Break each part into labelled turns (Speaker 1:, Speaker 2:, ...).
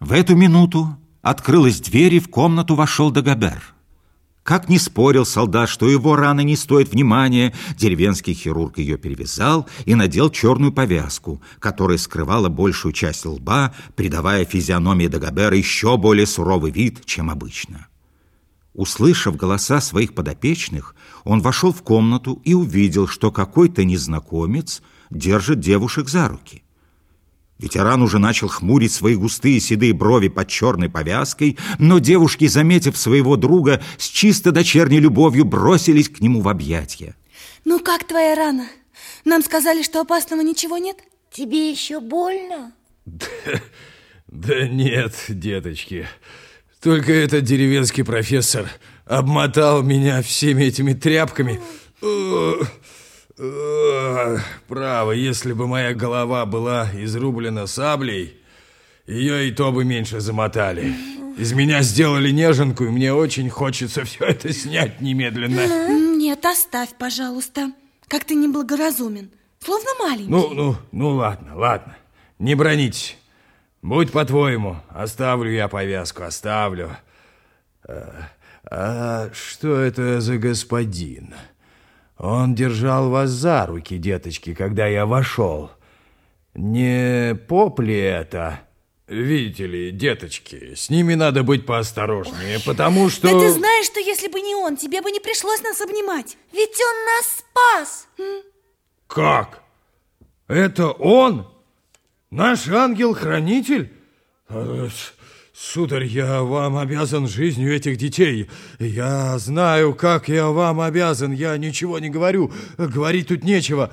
Speaker 1: В эту минуту открылась дверь, и в комнату вошел Дагобер. Как не спорил солдат, что его раны не стоят внимания, деревенский хирург ее перевязал и надел черную повязку, которая скрывала большую часть лба, придавая физиономии Дагобера еще более суровый вид, чем обычно. Услышав голоса своих подопечных, он вошел в комнату и увидел, что какой-то незнакомец держит девушек за руки. Ветеран уже начал хмурить свои густые седые брови под черной повязкой, но девушки, заметив своего друга, с чисто дочерней любовью бросились к нему в объятия.
Speaker 2: Ну как твоя рана? Нам сказали, что опасного ничего нет?
Speaker 3: Тебе еще больно?
Speaker 4: Да, да нет, деточки. Только этот деревенский профессор обмотал меня всеми этими тряпками. Право, если бы моя голова была изрублена саблей, ее и то бы меньше замотали. Из меня сделали неженку, и мне очень хочется все это снять немедленно.
Speaker 2: Нет, оставь, пожалуйста. Как ты неблагоразумен. Словно маленький.
Speaker 4: Ну, ну, ну, ладно, ладно. Не бронитесь. Будь по-твоему. Оставлю я повязку, оставлю. А, а что это за господин? Он держал вас за руки, деточки, когда я вошел. Не поп ли это? Видите ли, деточки, с ними надо быть поосторожнее, Ой, потому что...
Speaker 2: Да ты знаешь, что если бы не он, тебе бы не пришлось нас обнимать.
Speaker 3: Ведь он нас спас.
Speaker 4: Как? Это он? Наш ангел-хранитель? Сударь, я вам обязан жизнью этих детей. Я знаю, как я вам обязан. Я ничего не говорю. Говорить тут нечего.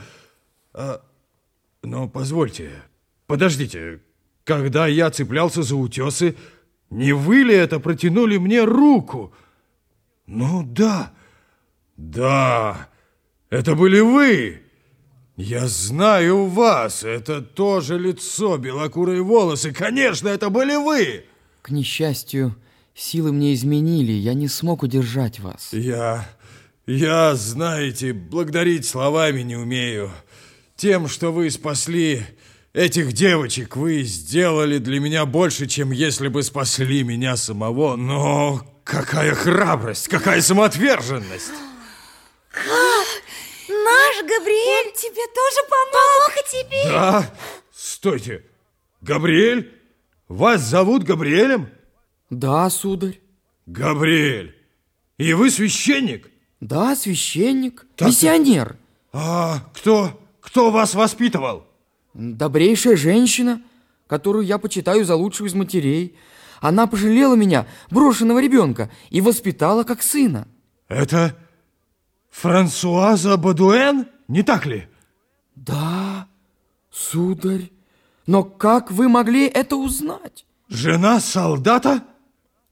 Speaker 4: А, но позвольте, подождите. Когда я цеплялся за утесы, не вы ли это протянули мне руку? Ну да, да, это были вы. Я знаю вас. Это тоже лицо, белокурые волосы. Конечно, это были вы.
Speaker 5: К несчастью, силы мне изменили, я не смог удержать вас.
Speaker 4: Я... я, знаете, благодарить словами не умею. Тем, что вы спасли этих девочек, вы сделали для меня больше, чем если бы спасли меня самого. Но какая храбрость, какая самоотверженность!
Speaker 3: Как? Наш Габриэль
Speaker 2: Он тебе тоже помог?
Speaker 3: Помог и тебе?
Speaker 4: Да? Стойте! Габриэль? Вас зовут Габриэлем?
Speaker 5: Да, сударь.
Speaker 4: Габриэль, и вы священник?
Speaker 5: Да, священник, так миссионер.
Speaker 4: А кто, кто вас воспитывал?
Speaker 5: Добрейшая женщина, которую я почитаю за лучшую из матерей. Она пожалела меня, брошенного ребенка, и воспитала как сына.
Speaker 4: Это Франсуаза Бадуэн, не так ли?
Speaker 5: Да, сударь. Но как вы могли это узнать?
Speaker 4: Жена солдата?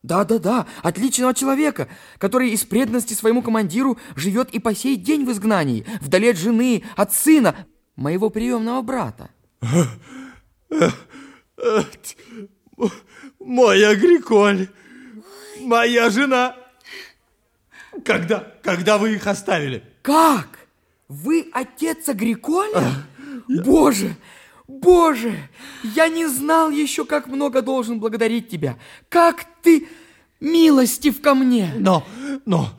Speaker 5: Да-да-да, отличного человека, который из преданности своему командиру живет и по сей день в изгнании, вдали от жены, от сына, моего приемного брата.
Speaker 4: Мой Агриколь, моя жена. Когда, когда вы их оставили?
Speaker 5: Как? Вы отец Агриколя? Боже, Боже, я не знал еще, как много должен благодарить тебя. Как ты милостив ко мне.
Speaker 4: Но, но,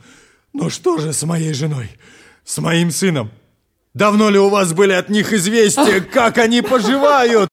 Speaker 4: но что же с моей женой, с моим сыном? Давно ли у вас были от них известия, как они поживают?